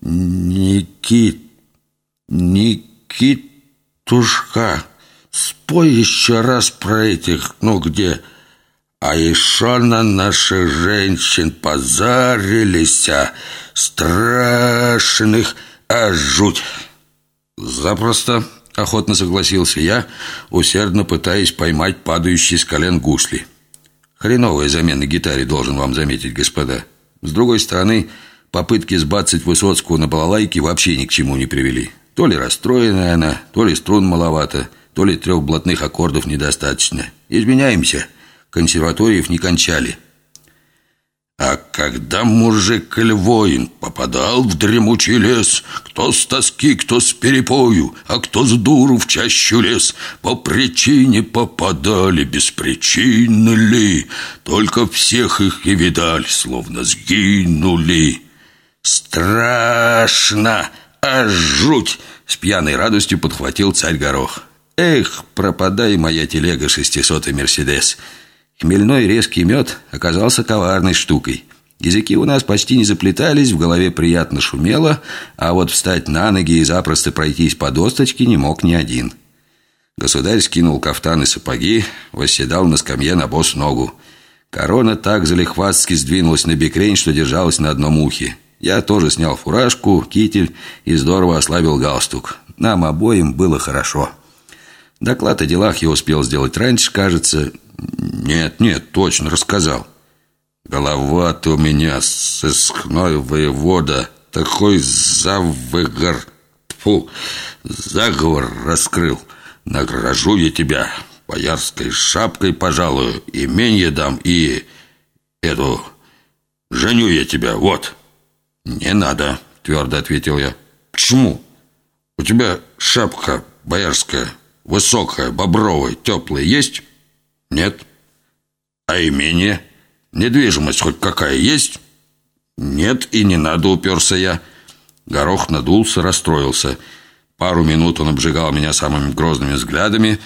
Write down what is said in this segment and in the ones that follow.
Никит, Никитушка, спой еще раз про этих, ну где... А еще на наших женщин позарились, а страшных, а жуть. Запросто, охотно согласился я, усердно пытаясь поймать падающие с колен гусли. Хреновая замена гитаре, должен вам заметить, господа. С другой стороны, попытки сбацать Высоцкого на балалайке вообще ни к чему не привели. То ли расстроенная она, то ли струн маловато, то ли трех блатных аккордов недостаточно. Изменяемся консерваториев не кончали. А когда мужик Львоин попадал в дремучий лес, Кто с тоски, кто с перепою, а кто с дуру в чащу лес, По причине попадали, без причины ли, Только всех их и видали, словно сгинули. Страшно, а жуть! С пьяной радостью подхватил царь Горох. Эх, пропадай моя телега шестисотый Мерседес! Хмельной резкий мед оказался коварной штукой. Языки у нас почти не заплетались, в голове приятно шумело, а вот встать на ноги и запросто пройтись по досточке не мог ни один. Государь скинул кафтан и сапоги, восседал на скамье на босс ногу. Корона так залихватски сдвинулась на бекрень, что держалась на одном ухе. Я тоже снял фуражку, китель и здорово ослабил галстук. Нам обоим было хорошо. Доклад о делах я успел сделать раньше, кажется, нет, нет, точно рассказал. Голова-то у меня сыскной воевода такой завыгор, фу, заговор раскрыл. Награжу я тебя боярской шапкой, пожалуй, именье дам и эту... Женю я тебя, вот. Не надо, твердо ответил я. Почему? У тебя шапка боярская, высокая, бобровая, теплая есть? Нет. А имение? Недвижимость хоть какая есть? Нет, и не надо, уперся я. Горох надулся, расстроился. Пару минут он обжигал меня самыми грозными взглядами,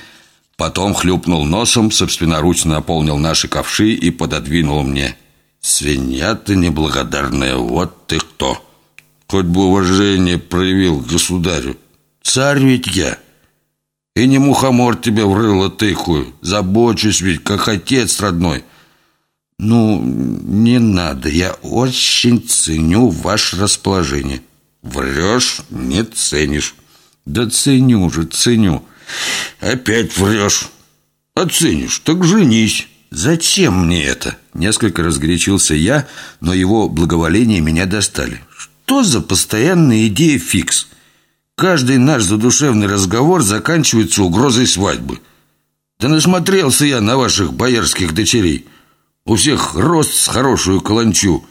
потом хлюпнул носом, собственноручно наполнил наши ковши и пододвинул мне. «Свинья ты неблагодарная, вот ты кто!» Хоть бы уважение проявил государю. Царь ведь я. И не мухомор тебе в тыкаю. Забочусь ведь, как отец родной. Ну, не надо. Я очень ценю ваше расположение. Врешь, не ценишь. Да ценю же, ценю. Опять врешь. Оценишь, так женись. Зачем мне это? Несколько разгорячился я, но его благоволение меня достали. Что за постоянная идея фикс? Каждый наш задушевный разговор заканчивается угрозой свадьбы. Да насмотрелся я на ваших боярских дочерей. У всех рост с хорошую каланчу,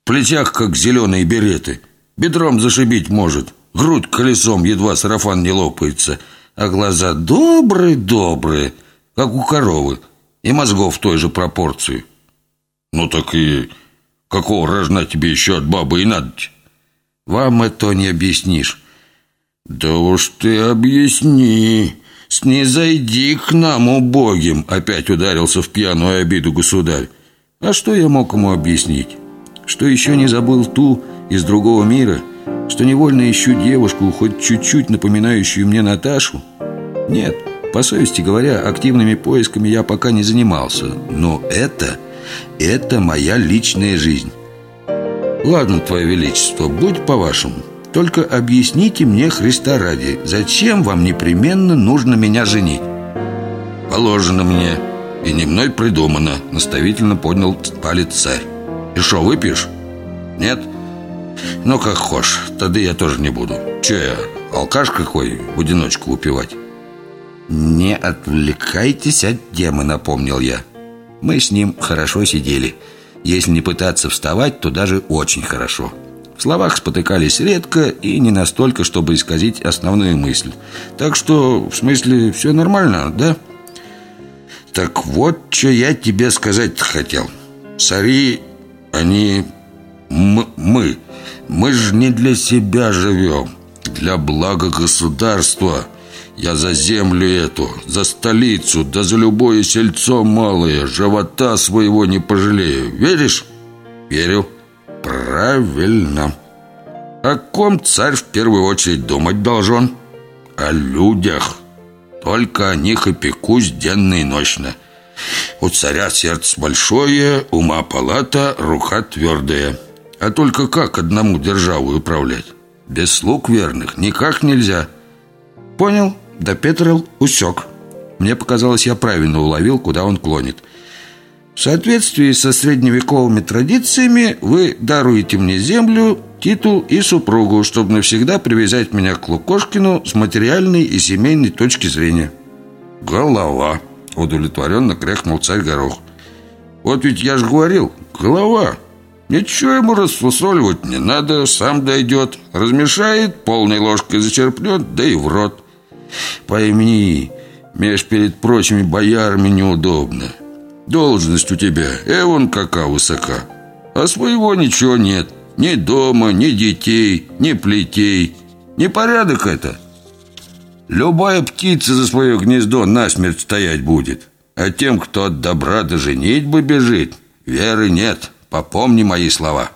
в плечах, как зеленые береты. Бедром зашибить может, грудь колесом, едва сарафан не лопается, а глаза добрые-добрые, как у коровы, и мозгов в той же пропорции. Ну так и какого рожна тебе еще от бабы и надо? Вам это не объяснишь. «Да уж ты объясни, снизойди к нам, убогим!» Опять ударился в пьяную обиду государь. А что я мог ему объяснить? Что еще не забыл ту из другого мира? Что невольно ищу девушку, хоть чуть-чуть напоминающую мне Наташу? Нет, по совести говоря, активными поисками я пока не занимался. Но это, это моя личная жизнь. Ладно, Твое Величество, будь по-вашему. Только объясните мне, Христа ради, зачем вам непременно нужно меня женить? Положено мне, и не мной придумано, наставительно поднял палец царь. И что, выпьешь? Нет? Ну, как хочешь, тогда я тоже не буду. Че я, алкаш какой, в одиночку упивать? Не отвлекайтесь от темы, напомнил я. Мы с ним хорошо сидели. Если не пытаться вставать, то даже очень хорошо. В словах спотыкались редко и не настолько, чтобы исказить основную мысль. Так что, в смысле, все нормально, да? Так вот, что я тебе сказать хотел. Сари, они... Мы. Мы же не для себя живем. Для блага государства. Я за землю эту, за столицу, да за любое сельцо малое, живота своего не пожалею. Веришь? Верю. Правильно. О ком царь в первую очередь думать должен? О людях. Только о них и пекусь денно и ночно. У царя сердце большое, ума палата, рука твердая. А только как одному державу управлять? Без слуг верных никак нельзя. Понял? Да Петрел усек. Мне показалось, я правильно уловил, куда он клонит. В соответствии со средневековыми традициями вы даруете мне землю, титул и супругу, чтобы навсегда привязать меня к Лукошкину с материальной и семейной точки зрения. Голова, удовлетворенно кряхнул царь Горох. Вот ведь я же говорил, голова. Ничего ему расфасоливать не надо, сам дойдет. Размешает, полной ложкой зачерпнет, да и в рот. Пойми, меж перед прочими боярами неудобно. Должность у тебя, эвон какая высока. А своего ничего нет. Ни дома, ни детей, ни плетей. Непорядок это. Любая птица за свое гнездо насмерть стоять будет. А тем, кто от добра до женитьбы бежит, веры нет. Попомни мои слова.